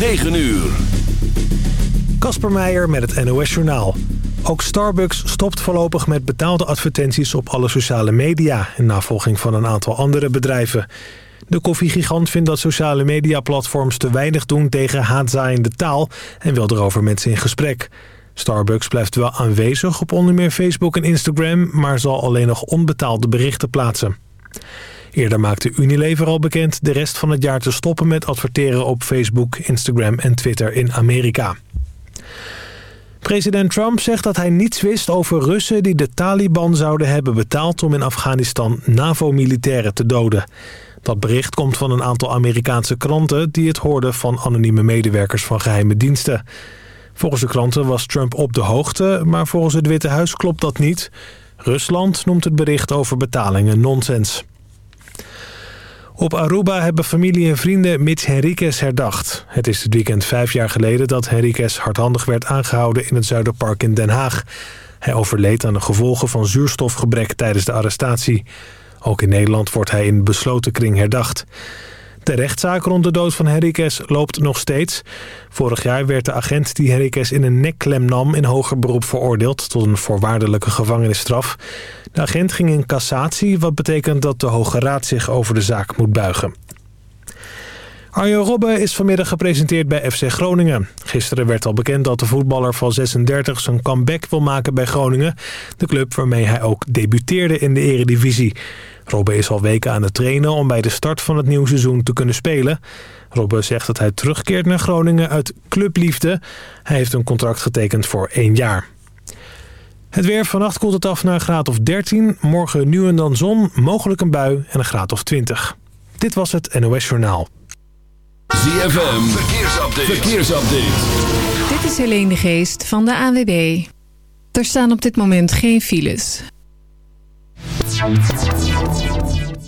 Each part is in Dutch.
9 uur. Kasper Meijer met het NOS Journaal. Ook Starbucks stopt voorlopig met betaalde advertenties op alle sociale media... in navolging van een aantal andere bedrijven. De koffiegigant vindt dat sociale mediaplatforms te weinig doen tegen haatzaaiende taal... en wil erover met in gesprek. Starbucks blijft wel aanwezig op onder meer Facebook en Instagram... maar zal alleen nog onbetaalde berichten plaatsen. Eerder maakte Unilever al bekend de rest van het jaar te stoppen met adverteren op Facebook, Instagram en Twitter in Amerika. President Trump zegt dat hij niets wist over Russen die de Taliban zouden hebben betaald om in Afghanistan NAVO-militairen te doden. Dat bericht komt van een aantal Amerikaanse kranten die het hoorden van anonieme medewerkers van geheime diensten. Volgens de kranten was Trump op de hoogte, maar volgens het Witte Huis klopt dat niet. Rusland noemt het bericht over betalingen nonsens. Op Aruba hebben familie en vrienden Mitch Henriquez herdacht. Het is dit weekend vijf jaar geleden dat Henriquez hardhandig werd aangehouden in het Zuiderpark in Den Haag. Hij overleed aan de gevolgen van zuurstofgebrek tijdens de arrestatie. Ook in Nederland wordt hij in besloten kring herdacht. De rechtszaak rond de dood van Henriquez loopt nog steeds. Vorig jaar werd de agent die Henriquez in een nekklem nam... in hoger beroep veroordeeld tot een voorwaardelijke gevangenisstraf. De agent ging in cassatie, wat betekent dat de Hoge Raad zich over de zaak moet buigen. Arjen Robben is vanmiddag gepresenteerd bij FC Groningen. Gisteren werd al bekend dat de voetballer van 36 zijn comeback wil maken bij Groningen. De club waarmee hij ook debuteerde in de eredivisie. Robben is al weken aan het trainen om bij de start van het nieuwe seizoen te kunnen spelen. Robben zegt dat hij terugkeert naar Groningen uit clubliefde. Hij heeft een contract getekend voor één jaar. Het weer vannacht koelt het af naar een graad of 13. Morgen nu en dan zon, mogelijk een bui en een graad of 20. Dit was het NOS Journaal. ZFM, verkeersupdate. verkeersupdate. Dit is Helene de Geest van de AWB. Er staan op dit moment geen files.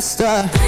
faster.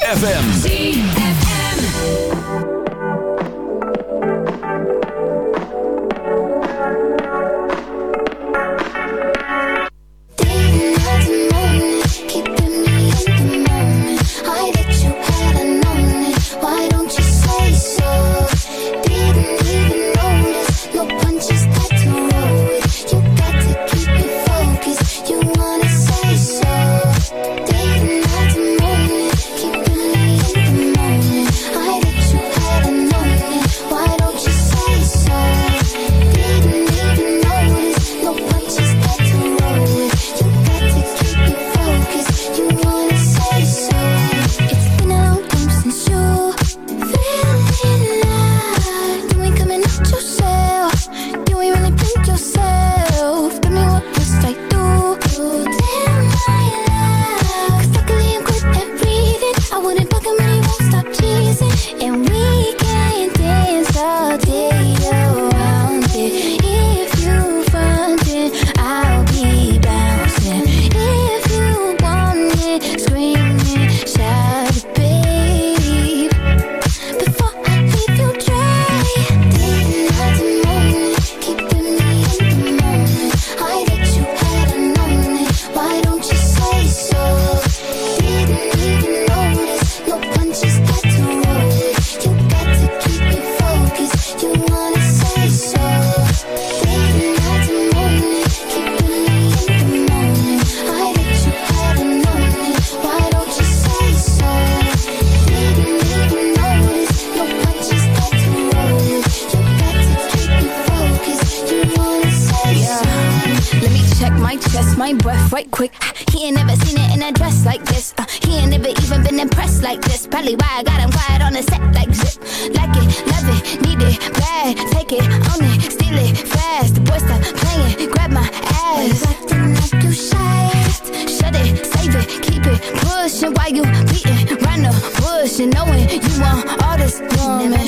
why you beating around the bush and knowing you want all this woman.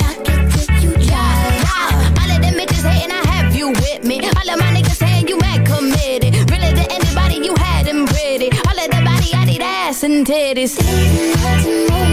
Ah, all of them bitches hating, I have you with me. All of my niggas saying you committed. Really you had them pretty. All of that body, ass and titties.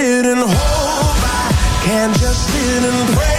sit and hold can't just sit and pray.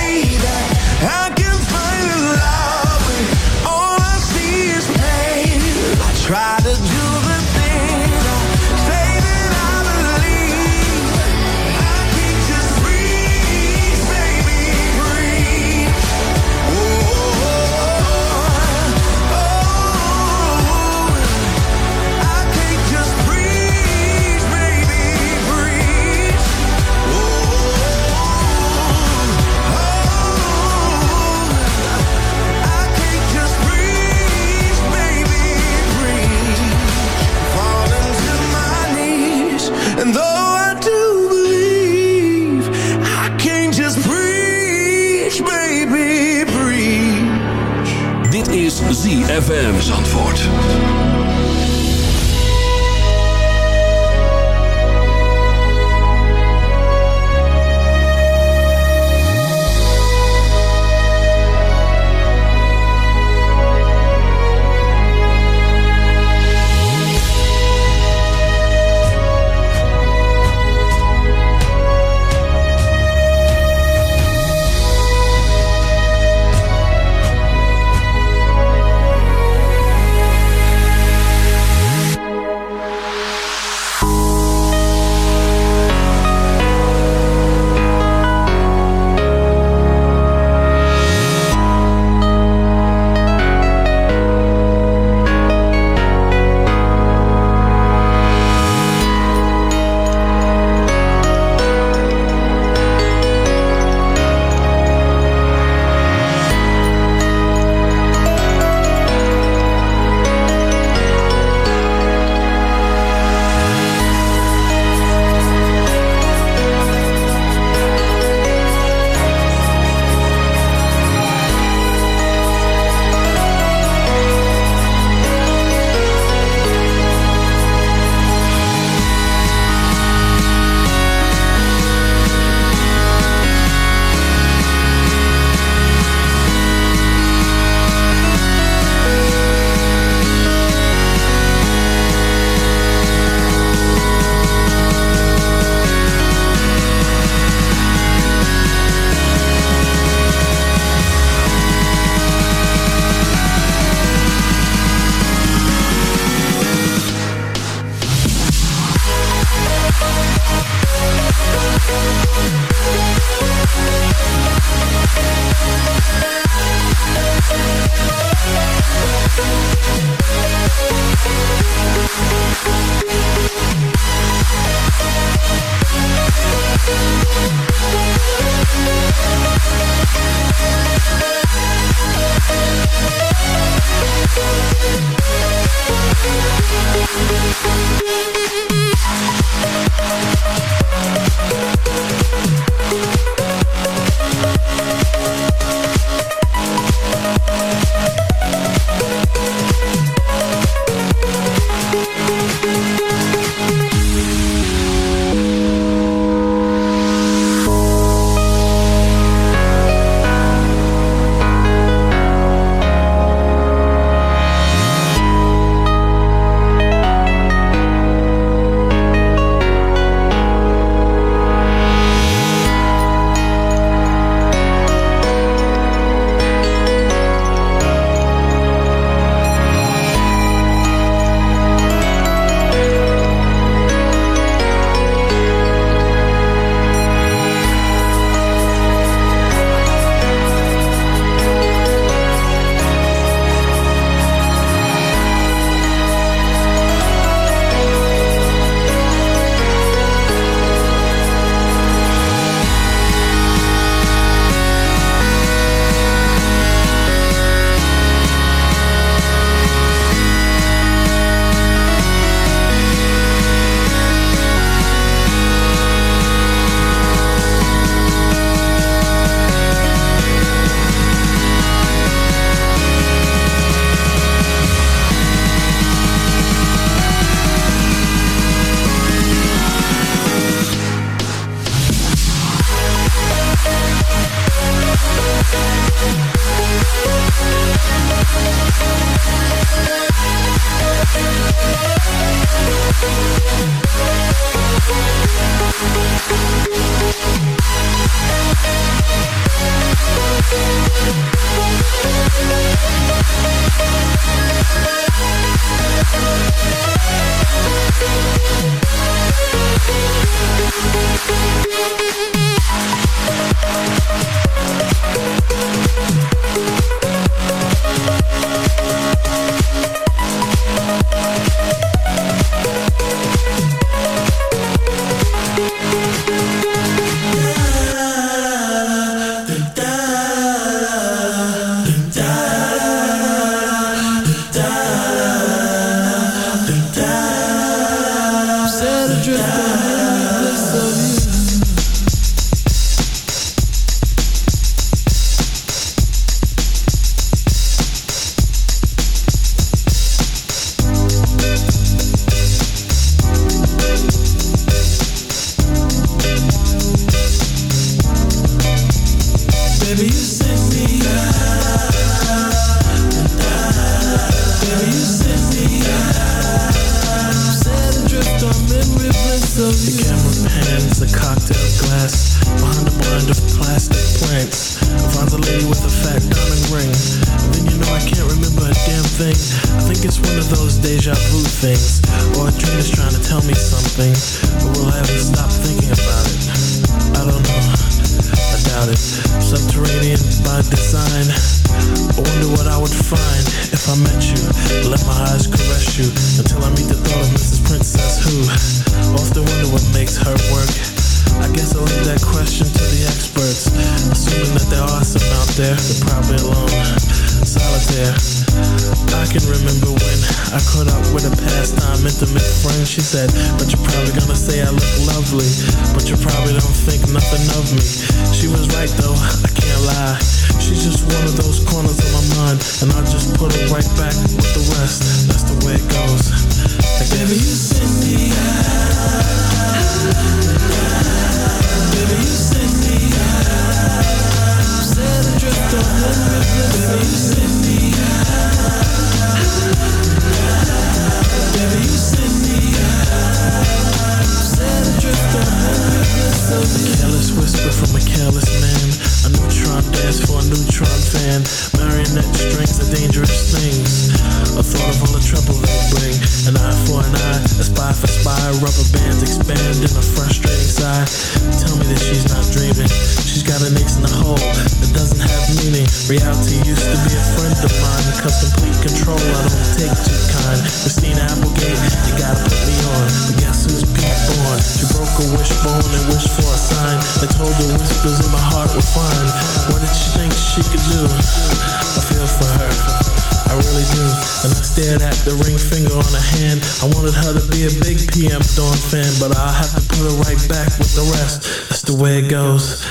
wanted her to be a big PM Dawn fan, but I have to put her right back with the rest. That's the way it goes,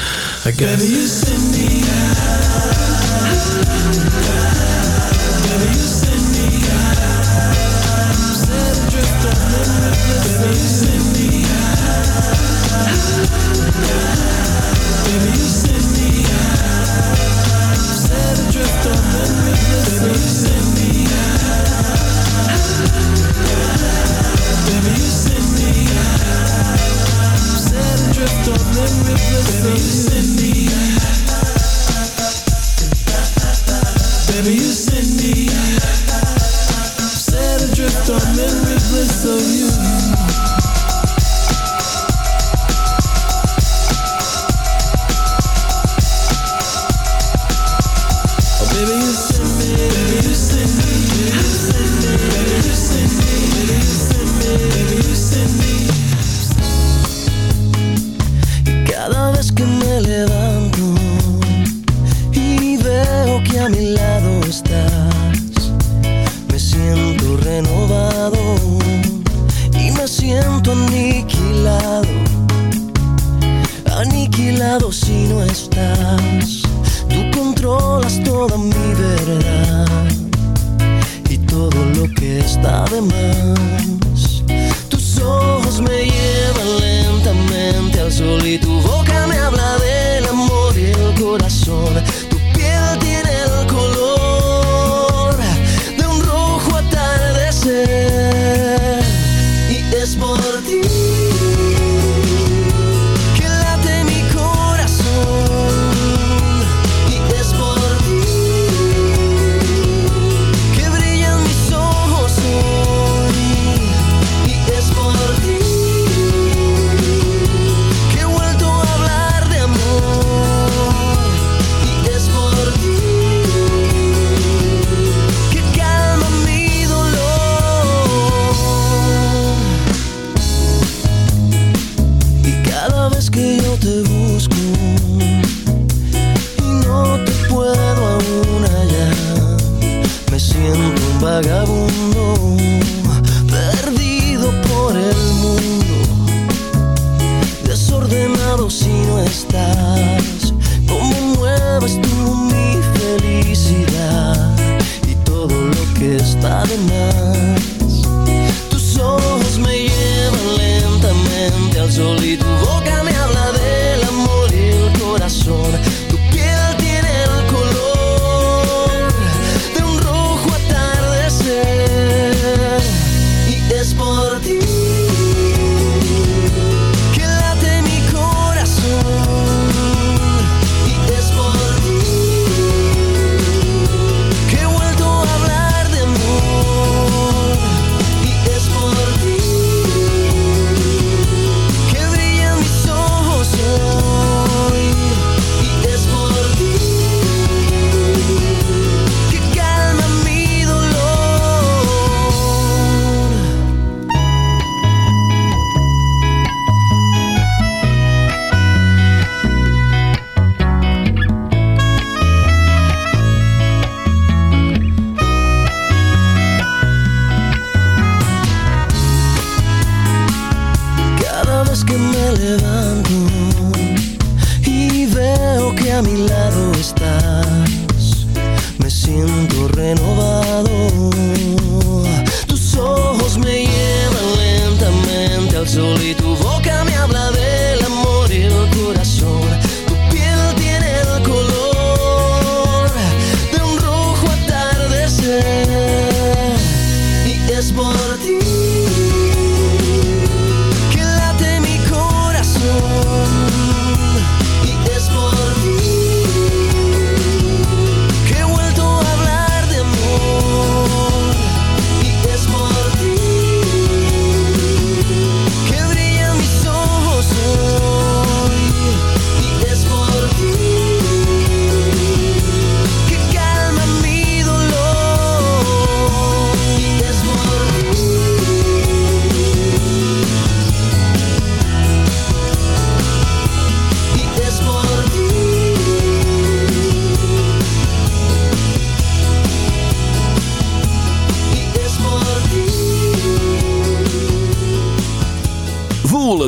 I guess. Baby, you send me out. que me levanto y veo que a mi lado estás, me siento renovado y me siento aniquilado, aniquilado si no estás. Tú controlas toda mi verdad y todo lo que está de más. Tus ojos me llevan lentamente al solito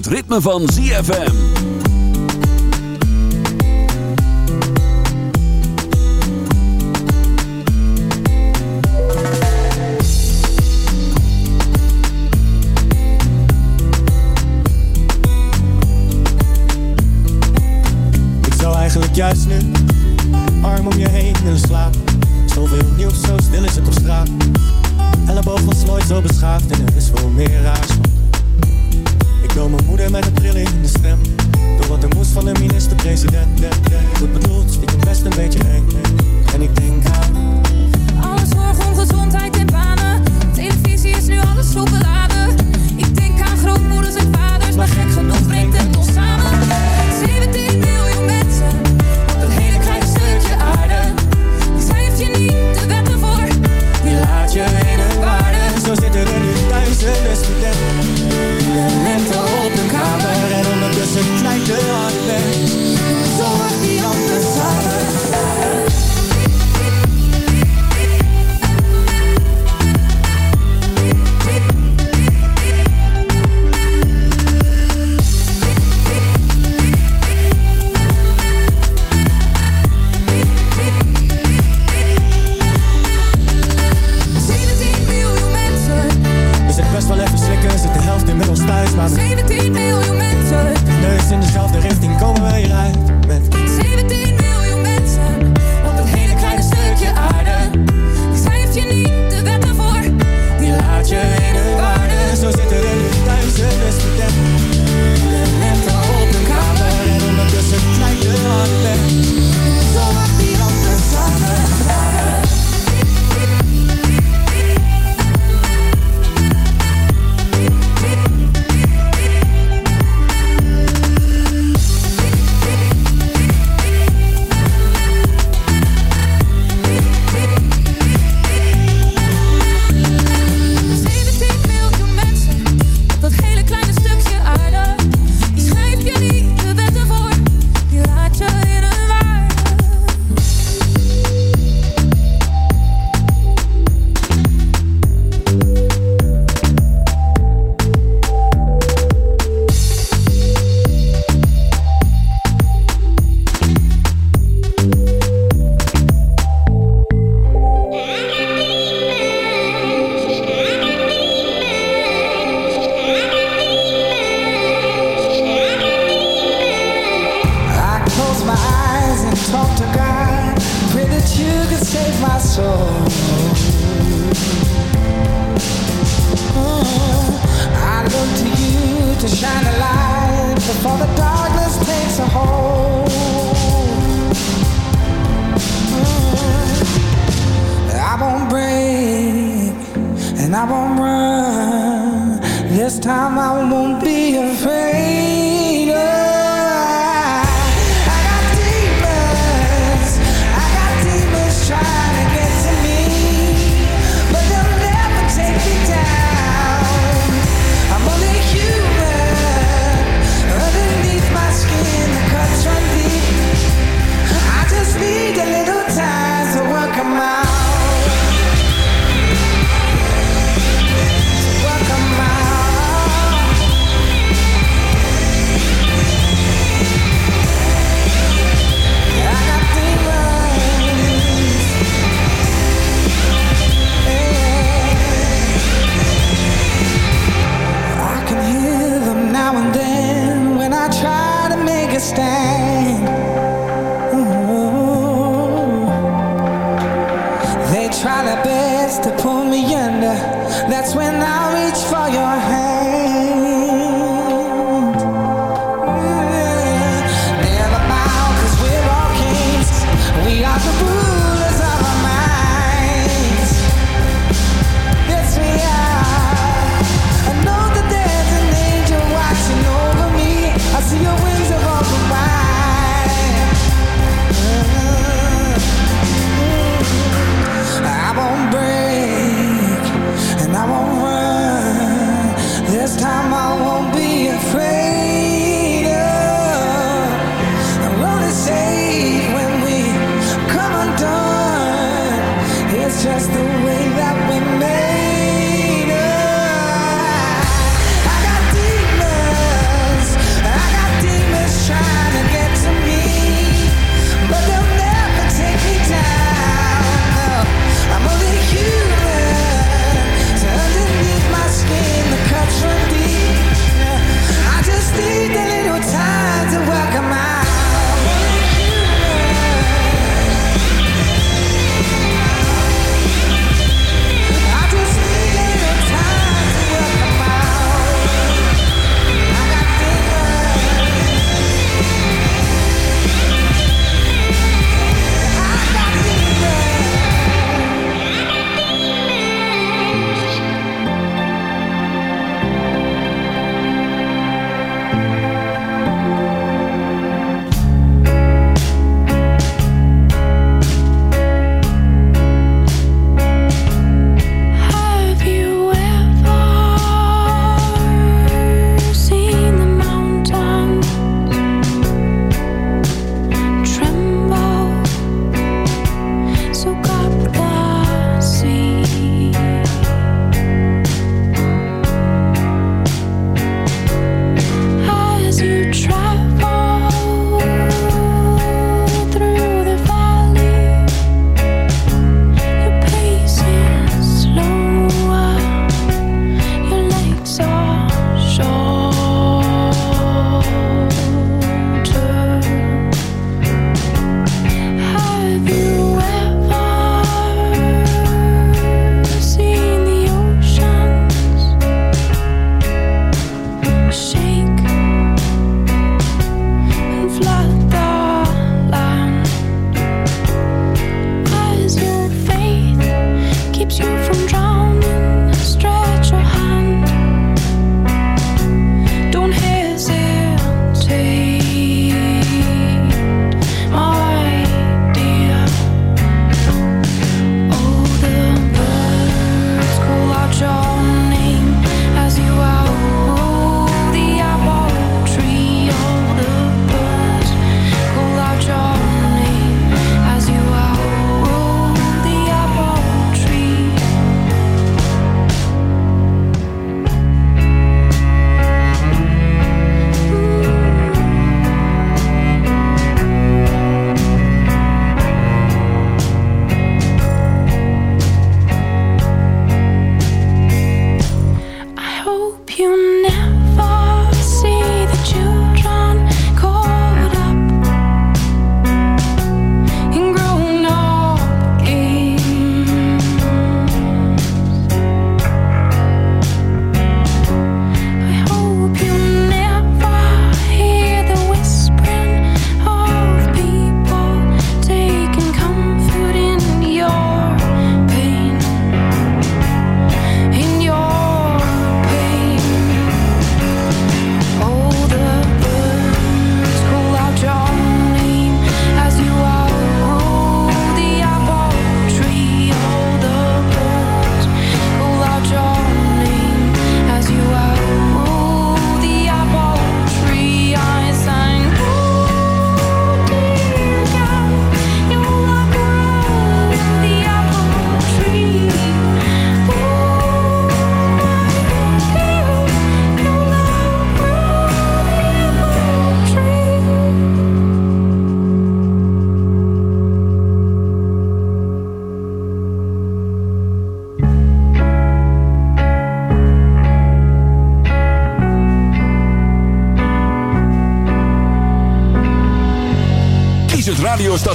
het ritme van ZFM.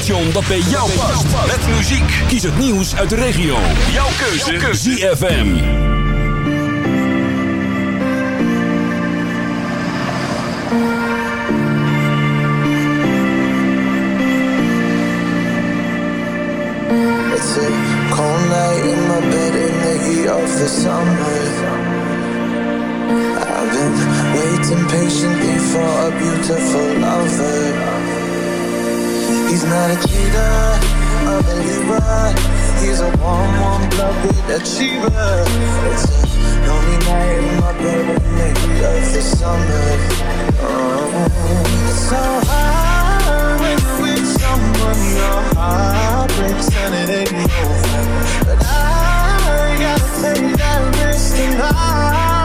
Radiostation dat bij jou past. Met muziek. Kies het nieuws uit de regio. Jouw keuze. ZFM. It's a cold night in my bed in the heat of the summer. I've been waiting patiently for a beautiful lover. He's not a cheater, a believer. He's a warm, warm blooded achiever. It's a lonely night in my bed the heat of the summer. Oh, it's so hard when you're with someone your heart breaks and it ain't over. But I gotta take that risk tonight.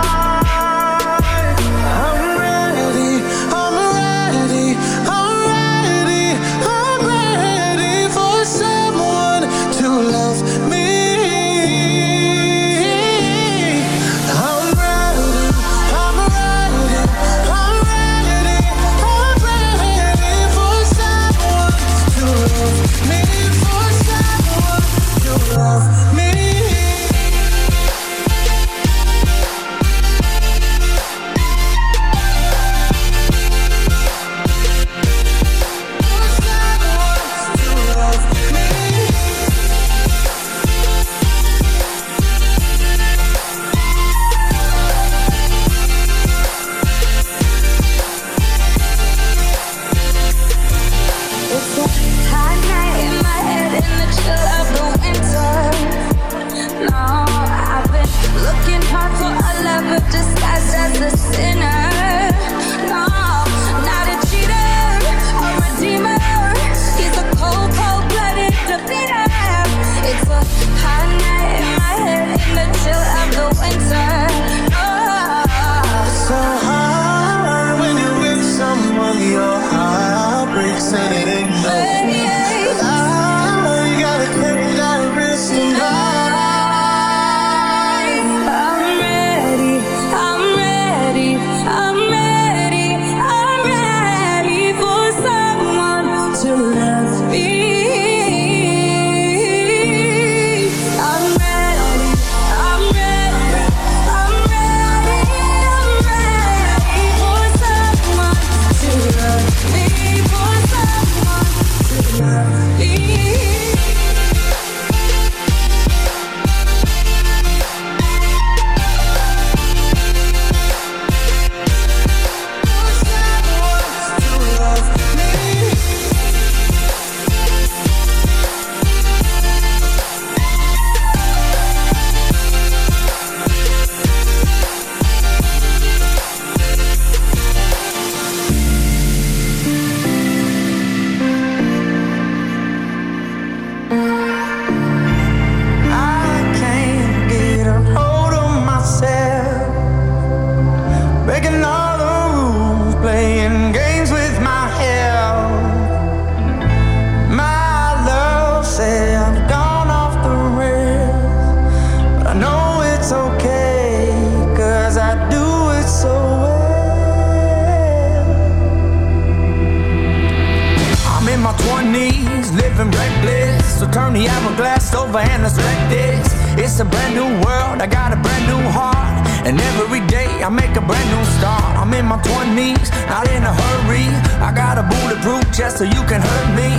World, I got a brand new heart. And every day I make a brand new start. I'm in my 20s, not in a hurry. I got a bulletproof chest so you can hurt me.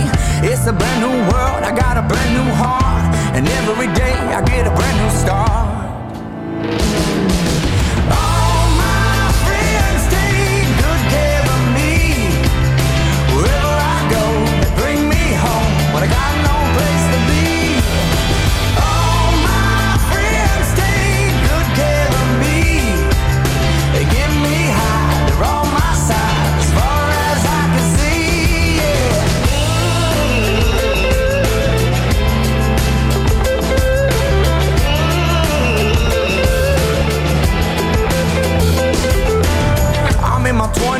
It's a brand new world, I got a brand new heart. And every day I get a brand new start.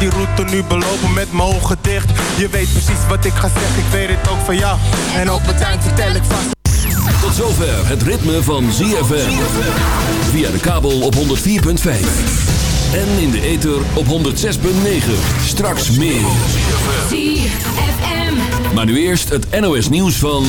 Die route nu belopen met mijn ogen dicht. Je weet precies wat ik ga zeggen, ik weet het ook van jou. En op het eind vertel ik vast. Tot zover het ritme van ZFM. Via de kabel op 104.5. En in de ether op 106.9. Straks meer. ZFM. Maar nu eerst het NOS nieuws van...